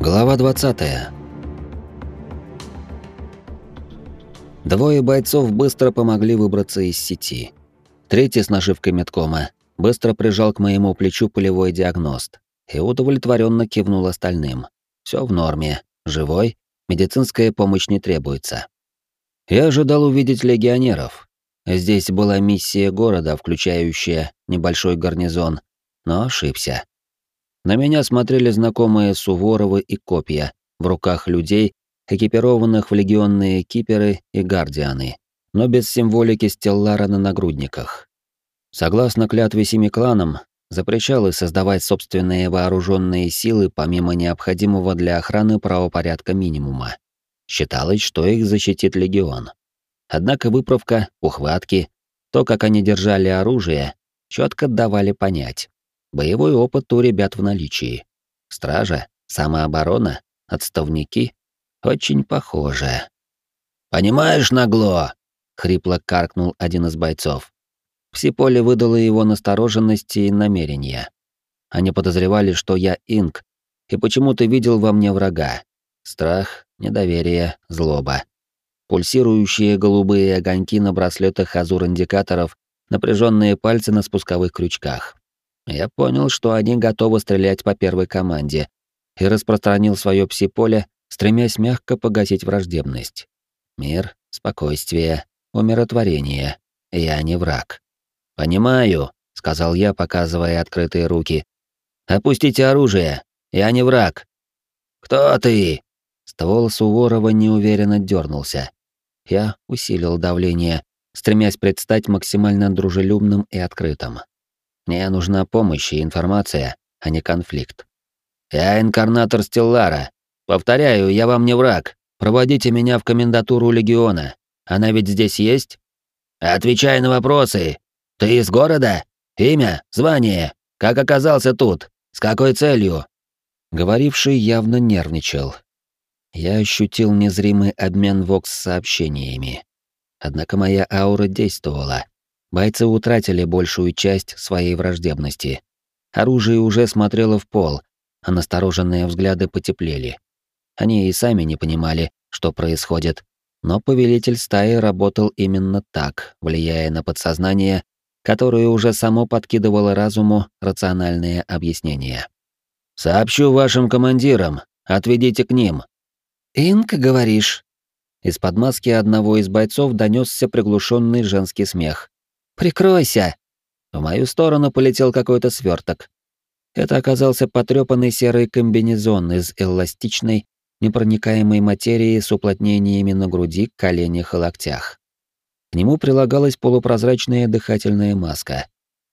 Глава 20. Двое бойцов быстро помогли выбраться из сети. Третий с нашивкой медкома быстро прижал к моему плечу полевой диагност и удовлетворенно кивнул остальным. Все в норме, живой, медицинская помощь не требуется. Я ожидал увидеть легионеров. Здесь была миссия города, включающая небольшой гарнизон, но ошибся. На меня смотрели знакомые Суворовы и копья в руках людей, экипированных в легионные киперы и гардианы, но без символики Стеллара на нагрудниках. Согласно клятве семи кланам, запрещалось создавать собственные вооруженные силы помимо необходимого для охраны правопорядка минимума. Считалось, что их защитит легион. Однако выправка, ухватки, то, как они держали оружие, четко давали понять. Боевой опыт у ребят в наличии. Стража, самооборона, отставники — очень похоже. «Понимаешь, нагло!» — хрипло каркнул один из бойцов. Псиполе выдало его настороженности и намерения. Они подозревали, что я инк, и почему-то видел во мне врага. Страх, недоверие, злоба. Пульсирующие голубые огоньки на браслетах азур-индикаторов, напряженные пальцы на спусковых крючках. Я понял, что они готовы стрелять по первой команде, и распространил свое пси-поле, стремясь мягко погасить враждебность. Мир, спокойствие, умиротворение. Я не враг. «Понимаю», — сказал я, показывая открытые руки. «Опустите оружие. Я не враг». «Кто ты?» Ствол Суворова неуверенно дернулся. Я усилил давление, стремясь предстать максимально дружелюбным и открытым. Мне нужна помощь и информация, а не конфликт. Я инкарнатор Стеллара. Повторяю, я вам не враг. Проводите меня в комендатуру легиона. Она ведь здесь есть? Отвечай на вопросы. Ты из города? Имя, звание? Как оказался тут? С какой целью? Говоривший явно нервничал. Я ощутил незримый обмен вокс-сообщениями. Однако моя аура действовала. Бойцы утратили большую часть своей враждебности. Оружие уже смотрело в пол, а настороженные взгляды потеплели. Они и сами не понимали, что происходит, но повелитель стаи работал именно так, влияя на подсознание, которое уже само подкидывало разуму рациональные объяснения. «Сообщу вашим командирам, отведите к ним». «Инк, говоришь?» Из-под маски одного из бойцов донесся приглушенный женский смех. Прикройся!» В мою сторону полетел какой-то сверток. Это оказался потрепанный серый комбинезон из эластичной, непроникаемой материи с уплотнениями на груди, коленях и локтях. К нему прилагалась полупрозрачная дыхательная маска.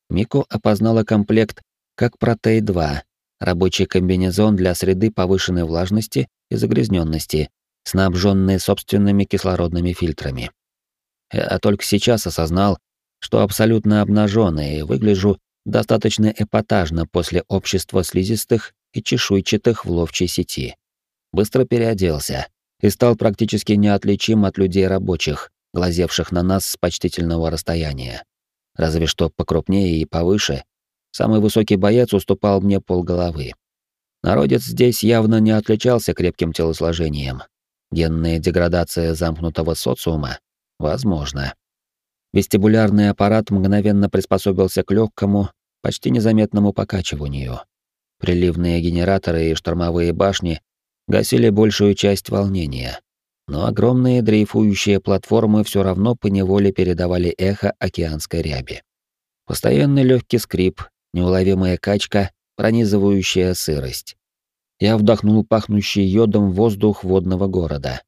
Мико опознала комплект как Протей-2, рабочий комбинезон для среды повышенной влажности и загрязненности, снабженный собственными кислородными фильтрами. Я только сейчас осознал, что абсолютно обнаженный и выгляжу достаточно эпатажно после общества слизистых и чешуйчатых в ловчей сети. Быстро переоделся и стал практически неотличим от людей рабочих, глазевших на нас с почтительного расстояния. Разве что покрупнее и повыше, самый высокий боец уступал мне полголовы. Народец здесь явно не отличался крепким телосложением. Генная деградация замкнутого социума? Возможно. Вестибулярный аппарат мгновенно приспособился к легкому, почти незаметному покачиванию. Приливные генераторы и штормовые башни гасили большую часть волнения, но огромные дрейфующие платформы все равно поневоле передавали эхо океанской ряби. Постоянный легкий скрип, неуловимая качка, пронизывающая сырость. Я вдохнул пахнущий йодом воздух водного города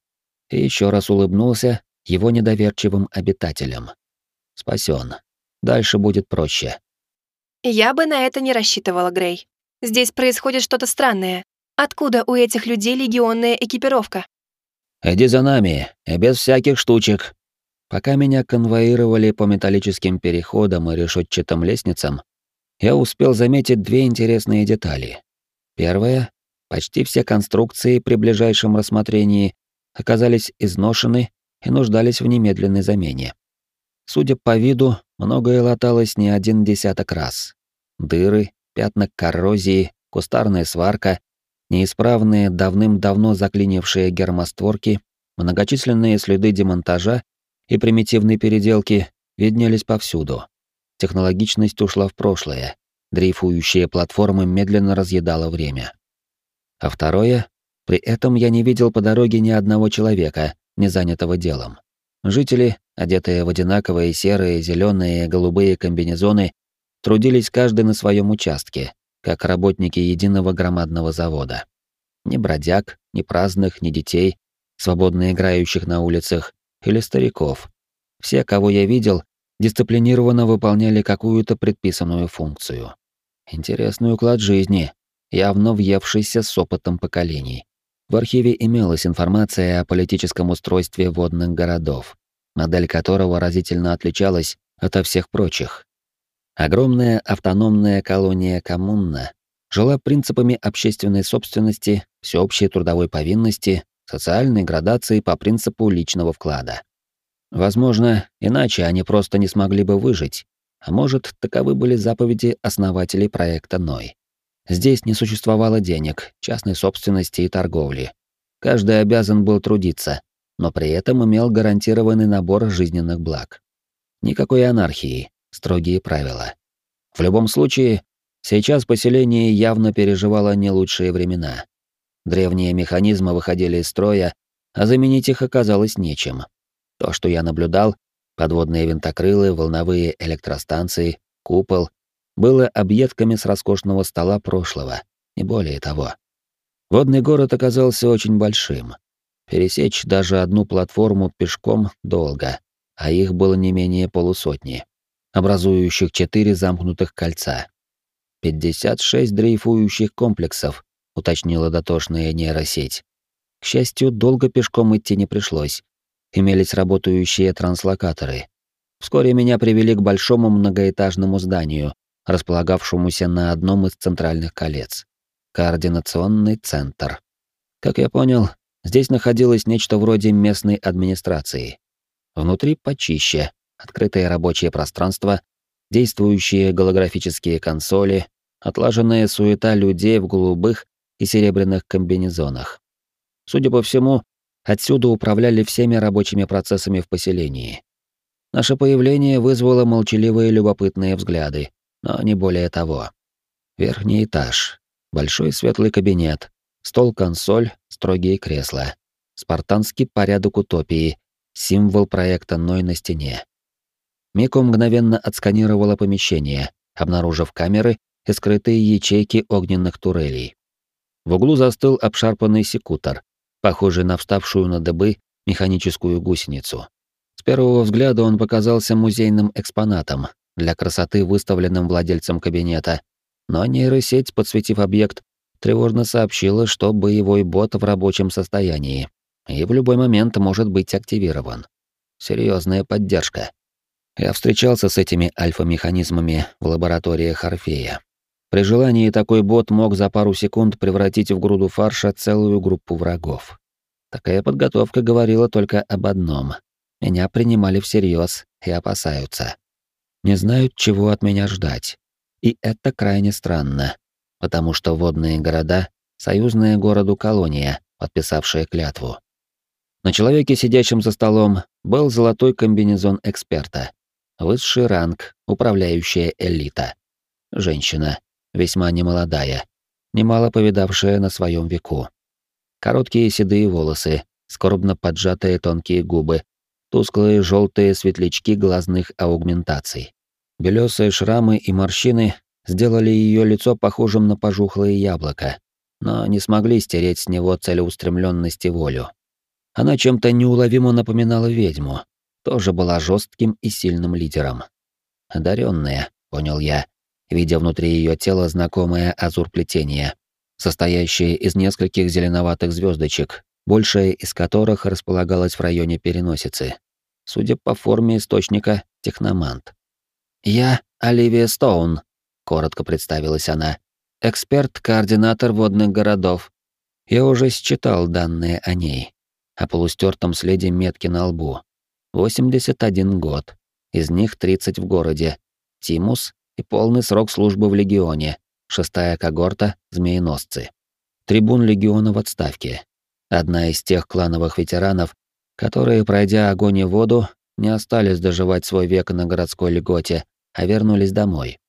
и еще раз улыбнулся его недоверчивым обитателям спасен. Дальше будет проще. Я бы на это не рассчитывала, Грей. Здесь происходит что-то странное. Откуда у этих людей легионная экипировка? Иди за нами, и без всяких штучек. Пока меня конвоировали по металлическим переходам и решетчатым лестницам, я успел заметить две интересные детали. Первая — почти все конструкции при ближайшем рассмотрении оказались изношены и нуждались в немедленной замене. Судя по виду, многое латалось не один десяток раз. Дыры, пятна коррозии, кустарная сварка, неисправные, давным-давно заклинившие гермостворки, многочисленные следы демонтажа и примитивной переделки виднелись повсюду. Технологичность ушла в прошлое, дрейфующие платформы медленно разъедало время. А второе, при этом я не видел по дороге ни одного человека, не занятого делом. Жители, одетые в одинаковые серые, зеленые, голубые комбинезоны, трудились каждый на своем участке, как работники единого громадного завода. Ни бродяг, ни праздных, ни детей, свободно играющих на улицах, или стариков. Все, кого я видел, дисциплинированно выполняли какую-то предписанную функцию. Интересный уклад жизни, явно въевшийся с опытом поколений. В архиве имелась информация о политическом устройстве водных городов, модель которого разительно отличалась ото всех прочих. Огромная автономная колония коммуна жила принципами общественной собственности, всеобщей трудовой повинности, социальной градации по принципу личного вклада. Возможно, иначе они просто не смогли бы выжить, а может, таковы были заповеди основателей проекта Ной. Здесь не существовало денег, частной собственности и торговли. Каждый обязан был трудиться, но при этом имел гарантированный набор жизненных благ. Никакой анархии, строгие правила. В любом случае, сейчас поселение явно переживало не лучшие времена. Древние механизмы выходили из строя, а заменить их оказалось нечем. То, что я наблюдал, подводные винтокрылы, волновые электростанции, купол, было объедками с роскошного стола прошлого, не более того. Водный город оказался очень большим. Пересечь даже одну платформу пешком долго, а их было не менее полусотни, образующих четыре замкнутых кольца. 56 дрейфующих комплексов, уточнила дотошная нейросеть. К счастью, долго пешком идти не пришлось. Имелись работающие транслокаторы. Вскоре меня привели к большому многоэтажному зданию, располагавшемуся на одном из центральных колец. Координационный центр. Как я понял, здесь находилось нечто вроде местной администрации. Внутри почище, открытое рабочее пространство, действующие голографические консоли, отлаженная суета людей в голубых и серебряных комбинезонах. Судя по всему, отсюда управляли всеми рабочими процессами в поселении. Наше появление вызвало молчаливые любопытные взгляды, но не более того. Верхний этаж. Большой светлый кабинет. Стол-консоль, строгие кресла. Спартанский порядок утопии. Символ проекта Ной на стене. Мико мгновенно отсканировала помещение, обнаружив камеры и скрытые ячейки огненных турелей. В углу застыл обшарпанный секутор, похожий на вставшую на дыбы механическую гусеницу. С первого взгляда он показался музейным экспонатом, для красоты выставленным владельцем кабинета, но нейросеть, подсветив объект, тревожно сообщила, что боевой бот в рабочем состоянии и в любой момент может быть активирован. Серьезная поддержка. Я встречался с этими альфа-механизмами в лабораториях Орфея. При желании такой бот мог за пару секунд превратить в груду фарша целую группу врагов. Такая подготовка говорила только об одном. Меня принимали всерьез и опасаются не знают, чего от меня ждать. И это крайне странно, потому что водные города — союзная городу колония, подписавшая клятву. На человеке, сидящем за столом, был золотой комбинезон эксперта. Высший ранг, управляющая элита. Женщина, весьма немолодая, немало повидавшая на своем веку. Короткие седые волосы, скорбно поджатые тонкие губы, тусклые желтые светлячки глазных аугментаций. Белесые шрамы и морщины сделали ее лицо похожим на пожухлое яблоко, но не смогли стереть с него целеустремленность и волю. Она чем-то неуловимо напоминала ведьму, тоже была жестким и сильным лидером. Одаренная, понял я, видя внутри ее тела знакомое азур-плетение, состоящее из нескольких зеленоватых звездочек, большая из которых располагалась в районе переносицы. Судя по форме источника, техномант. «Я Оливия Стоун», — коротко представилась она. «Эксперт-координатор водных городов. Я уже считал данные о ней, о полустертом следе метки на лбу. 81 год. Из них 30 в городе. Тимус и полный срок службы в Легионе. Шестая когорта — змееносцы. трибун легиона в отставке. Одна из тех клановых ветеранов, которые, пройдя огонь и воду, не остались доживать свой век на городской льготе, а вернулись домой.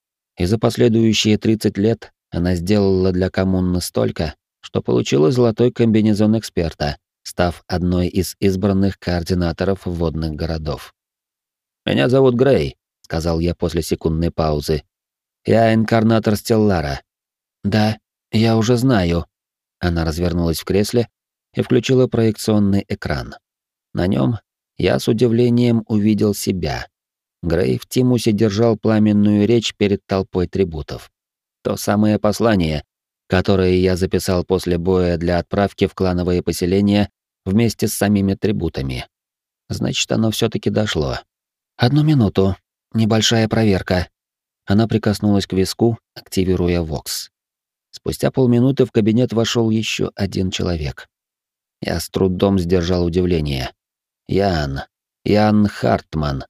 И за последующие 30 лет она сделала для коммуны столько, что получила золотой комбинезон эксперта, став одной из избранных координаторов водных городов. «Меня зовут Грей», — сказал я после секундной паузы. «Я инкарнатор Стеллара». «Да, я уже знаю». Она развернулась в кресле и включила проекционный экран. На нем я с удивлением увидел себя. Грей в Тимусе держал пламенную речь перед толпой трибутов. То самое послание, которое я записал после боя для отправки в клановые поселения вместе с самими трибутами. Значит, оно все таки дошло. «Одну минуту. Небольшая проверка». Она прикоснулась к виску, активируя Вокс. Спустя полминуты в кабинет вошел еще один человек. Я с трудом сдержал удивление. Ян. Ян Хартман.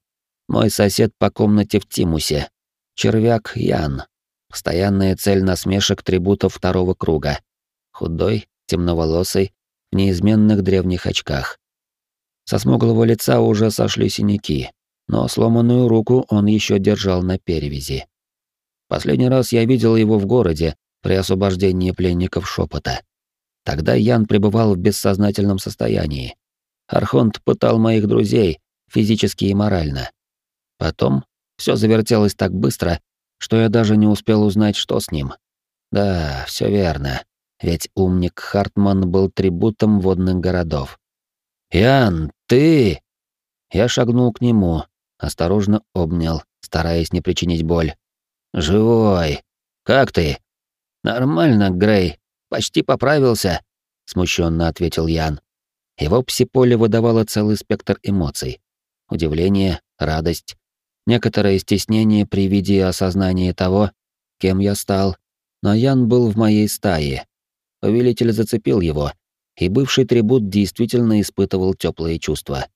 Мой сосед по комнате в Тимусе. Червяк Ян. Постоянная цель насмешек трибутов второго круга. Худой, темноволосый, в неизменных древних очках. Со смуглого лица уже сошли синяки, но сломанную руку он еще держал на перевязи. Последний раз я видел его в городе при освобождении пленников шепота. Тогда Ян пребывал в бессознательном состоянии. Архонт пытал моих друзей физически и морально. Потом все завертелось так быстро, что я даже не успел узнать, что с ним. Да, все верно. Ведь умник Хартман был трибутом водных городов. «Ян, ты!» Я шагнул к нему, осторожно обнял, стараясь не причинить боль. «Живой! Как ты?» «Нормально, Грей. Почти поправился», — смущенно ответил Ян. Его псиполе выдавало целый спектр эмоций. Удивление, радость, некоторое стеснение при виде осознания того, кем я стал. Но Ян был в моей стае. Повелитель зацепил его, и бывший трибут действительно испытывал теплые чувства.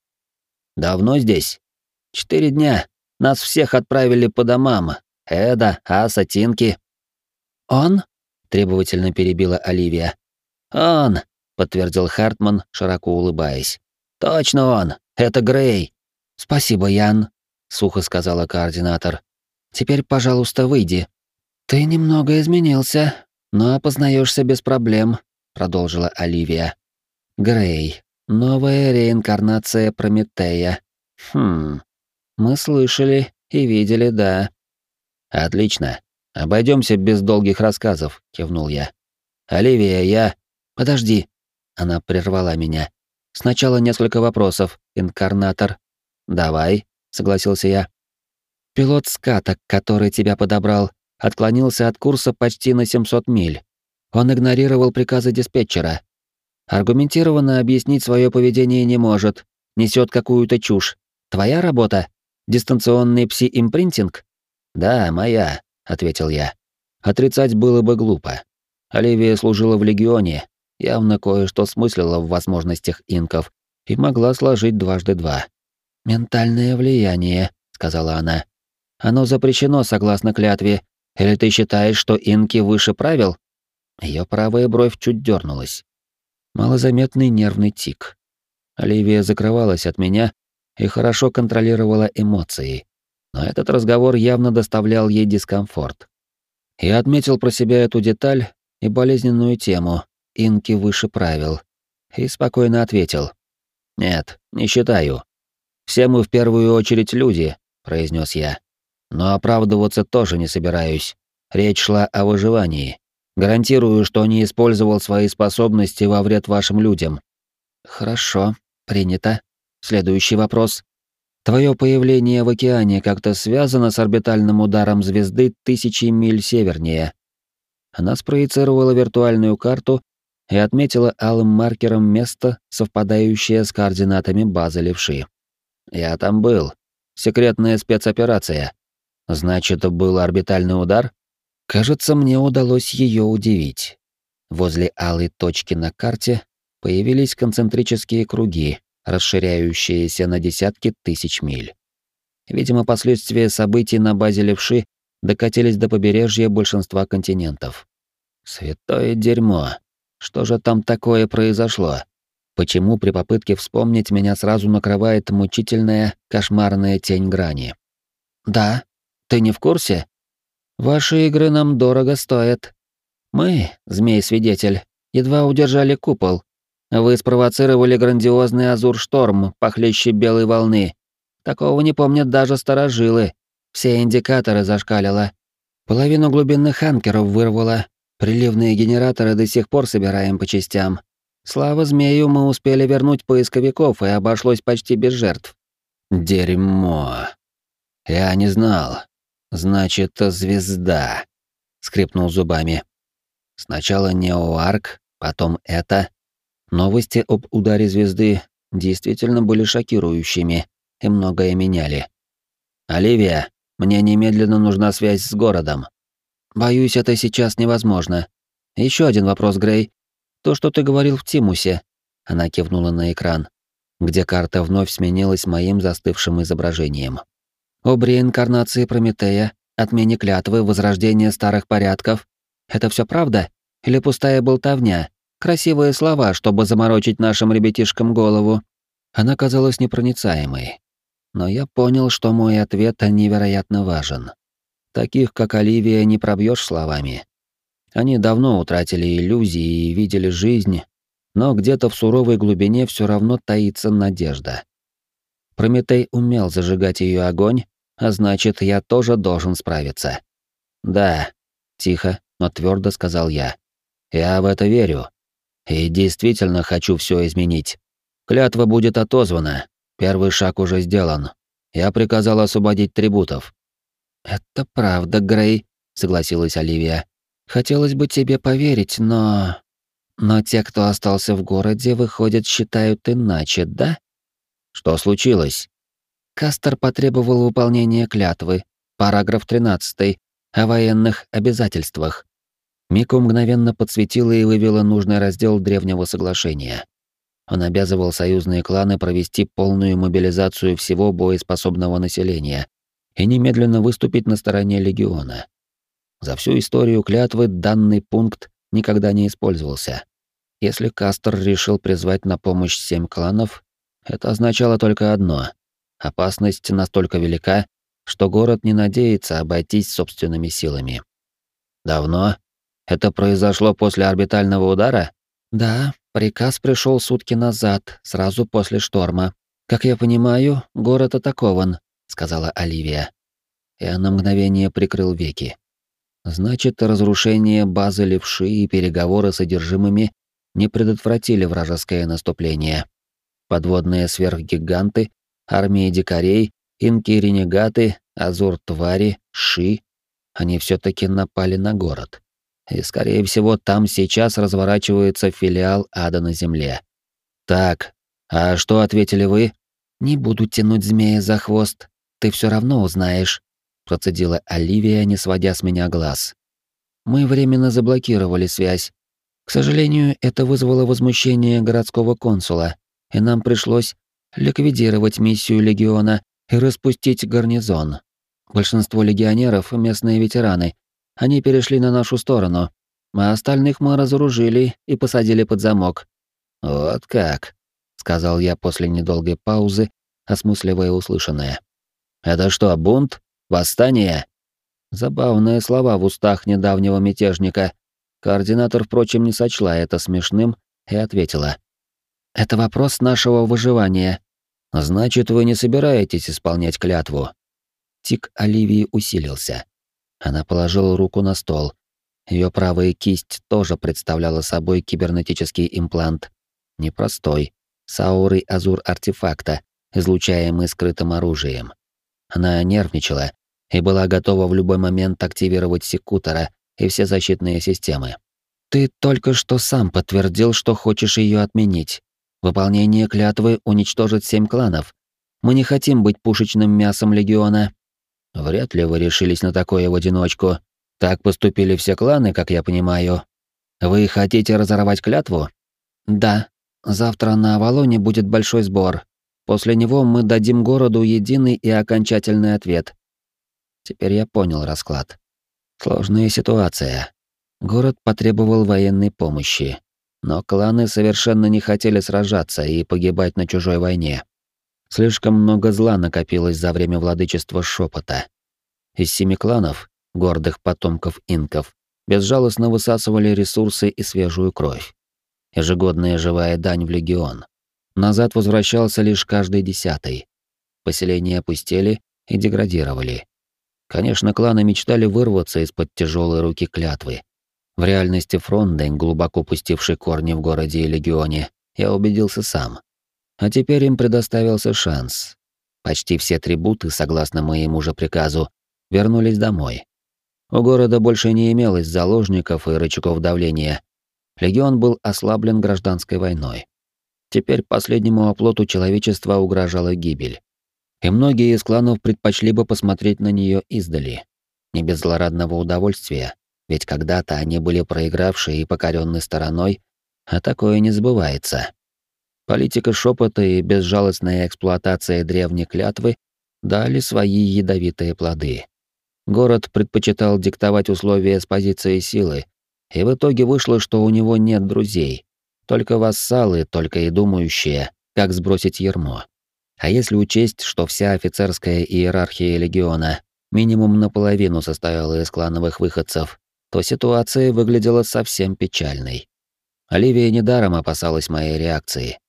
«Давно здесь?» «Четыре дня. Нас всех отправили по домам. Эда, Аса, Тинки». «Он?» требовательно перебила Оливия. Он, подтвердил Хартман, широко улыбаясь. Точно он. Это Грей. Спасибо, Ян, сухо сказала координатор. Теперь, пожалуйста, выйди. Ты немного изменился, но опознаешься без проблем, продолжила Оливия. Грей. Новая реинкарнация Прометея. Хм. Мы слышали и видели, да. Отлично. Обойдемся без долгих рассказов, кивнул я. Оливия, я. Подожди. Она прервала меня. Сначала несколько вопросов, инкарнатор. Давай, согласился я. Пилот скаток, который тебя подобрал, отклонился от курса почти на 700 миль. Он игнорировал приказы диспетчера. Аргументированно объяснить свое поведение не может, несет какую-то чушь. Твоя работа? Дистанционный пси-импринтинг? Да, моя ответил я. Отрицать было бы глупо. Оливия служила в легионе, явно кое-что смыслила в возможностях инков и могла сложить дважды два. «Ментальное влияние», — сказала она. «Оно запрещено согласно клятве. Или ты считаешь, что инки выше правил?» Ее правая бровь чуть дернулась. Малозаметный нервный тик. Оливия закрывалась от меня и хорошо контролировала эмоции но этот разговор явно доставлял ей дискомфорт. Я отметил про себя эту деталь и болезненную тему «инки выше правил» и спокойно ответил. «Нет, не считаю. Все мы в первую очередь люди», — произнес я. «Но оправдываться тоже не собираюсь. Речь шла о выживании. Гарантирую, что не использовал свои способности во вред вашим людям». «Хорошо, принято. Следующий вопрос». Твое появление в океане как-то связано с орбитальным ударом звезды тысячи миль севернее. Она спроецировала виртуальную карту и отметила алым маркером место, совпадающее с координатами базы левши. Я там был. Секретная спецоперация. Значит, был орбитальный удар? Кажется, мне удалось ее удивить. Возле алой точки на карте появились концентрические круги, расширяющиеся на десятки тысяч миль. Видимо, последствия событий на базе Левши докатились до побережья большинства континентов. Святое дерьмо. Что же там такое произошло? Почему при попытке вспомнить меня сразу накрывает мучительная, кошмарная тень грани? Да, ты не в курсе? Ваши игры нам дорого стоят. Мы, змей-свидетель, едва удержали купол. Вы спровоцировали грандиозный азур-шторм, похлеще белой волны. Такого не помнят даже старожилы. Все индикаторы зашкалило. Половину глубинных анкеров вырвало. Приливные генераторы до сих пор собираем по частям. Слава змею, мы успели вернуть поисковиков, и обошлось почти без жертв. Дерьмо. Я не знал. Значит, звезда. Скрипнул зубами. Сначала Неоарк, потом это. Новости об ударе звезды действительно были шокирующими и многое меняли. «Оливия, мне немедленно нужна связь с городом». «Боюсь, это сейчас невозможно. Еще один вопрос, Грей. То, что ты говорил в Тимусе. Она кивнула на экран, где карта вновь сменилась моим застывшим изображением. Об реинкарнации Прометея, отмене клятвы, возрождении старых порядков. Это все правда? Или пустая болтовня? Красивые слова, чтобы заморочить нашим ребятишкам голову. Она казалась непроницаемой. Но я понял, что мой ответ невероятно важен. Таких, как Оливия, не пробьешь словами. Они давно утратили иллюзии и видели жизнь, но где-то в суровой глубине все равно таится надежда. Прометей умел зажигать ее огонь, а значит, я тоже должен справиться. Да, тихо, но твердо сказал я. Я в это верю. И действительно хочу все изменить. Клятва будет отозвана. Первый шаг уже сделан. Я приказал освободить трибутов. Это правда, Грей, согласилась Оливия. Хотелось бы тебе поверить, но... Но те, кто остался в городе, выходят, считают иначе, да? Что случилось? Кастер потребовал выполнения клятвы, параграф 13, о военных обязательствах. Мику мгновенно подсветила и вывела нужный раздел древнего соглашения. Он обязывал союзные кланы провести полную мобилизацию всего боеспособного населения и немедленно выступить на стороне легиона. За всю историю клятвы данный пункт никогда не использовался. Если Кастер решил призвать на помощь семь кланов, это означало только одно — опасность настолько велика, что город не надеется обойтись собственными силами. Давно? Это произошло после орбитального удара? Да, приказ пришел сутки назад, сразу после шторма. Как я понимаю, город атакован, сказала Оливия. Я на мгновение прикрыл веки. Значит, разрушение базы левши и переговоры с одержимыми не предотвратили вражеское наступление. Подводные сверхгиганты, армии дикарей, инки-ренегаты, азур-твари, ши — они все таки напали на город. И, скорее всего, там сейчас разворачивается филиал ада на земле. Так, а что ответили вы? Не буду тянуть змея за хвост, ты все равно узнаешь процедила Оливия, не сводя с меня глаз. Мы временно заблокировали связь. К сожалению, это вызвало возмущение городского консула, и нам пришлось ликвидировать миссию легиона и распустить гарнизон. Большинство легионеров — местные ветераны. Они перешли на нашу сторону, а остальных мы разоружили и посадили под замок. «Вот как», — сказал я после недолгой паузы, осмысливая услышанное. «Это что, бунт?» Восстание? Забавные слова в устах недавнего мятежника. Координатор, впрочем, не сочла это смешным и ответила. «Это вопрос нашего выживания. Значит, вы не собираетесь исполнять клятву?» Тик Оливии усилился. Она положила руку на стол. Ее правая кисть тоже представляла собой кибернетический имплант. Непростой, с аурой азур артефакта, излучаемый скрытым оружием. Она нервничала и была готова в любой момент активировать секутора и все защитные системы. «Ты только что сам подтвердил, что хочешь ее отменить. Выполнение клятвы уничтожит семь кланов. Мы не хотим быть пушечным мясом Легиона». «Вряд ли вы решились на такое в одиночку. Так поступили все кланы, как я понимаю. Вы хотите разорвать клятву?» «Да. Завтра на Авалоне будет большой сбор. После него мы дадим городу единый и окончательный ответ. Теперь я понял расклад. Сложная ситуация. Город потребовал военной помощи. Но кланы совершенно не хотели сражаться и погибать на чужой войне. Слишком много зла накопилось за время владычества шепота. Из семи кланов, гордых потомков инков, безжалостно высасывали ресурсы и свежую кровь. Ежегодная живая дань в легион. Назад возвращался лишь каждый десятый. Поселения опустели и деградировали. Конечно, кланы мечтали вырваться из-под тяжелой руки клятвы. В реальности Фрондень, глубоко пустивший корни в городе и легионе, я убедился сам. А теперь им предоставился шанс. Почти все трибуты, согласно моему же приказу, вернулись домой. У города больше не имелось заложников и рычагов давления. Легион был ослаблен гражданской войной. Теперь последнему оплоту человечества угрожала гибель. И многие из кланов предпочли бы посмотреть на нее издали. Не без злорадного удовольствия, ведь когда-то они были проигравшей и покоренной стороной, а такое не забывается. Политика шепота и безжалостная эксплуатация древней клятвы дали свои ядовитые плоды. Город предпочитал диктовать условия с позиции силы, и в итоге вышло, что у него нет друзей, только вассалы, только и думающие, как сбросить ермо. А если учесть, что вся офицерская иерархия легиона минимум наполовину состояла из клановых выходцев, то ситуация выглядела совсем печальной. Оливия недаром опасалась моей реакции.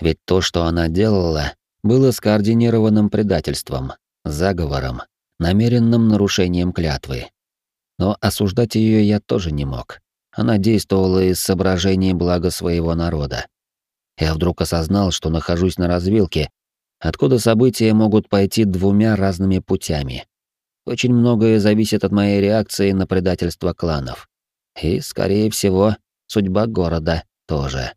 Ведь то, что она делала, было скоординированным предательством, заговором, намеренным нарушением клятвы. Но осуждать ее я тоже не мог. Она действовала из соображений блага своего народа. Я вдруг осознал, что нахожусь на развилке, откуда события могут пойти двумя разными путями. Очень многое зависит от моей реакции на предательство кланов. И, скорее всего, судьба города тоже.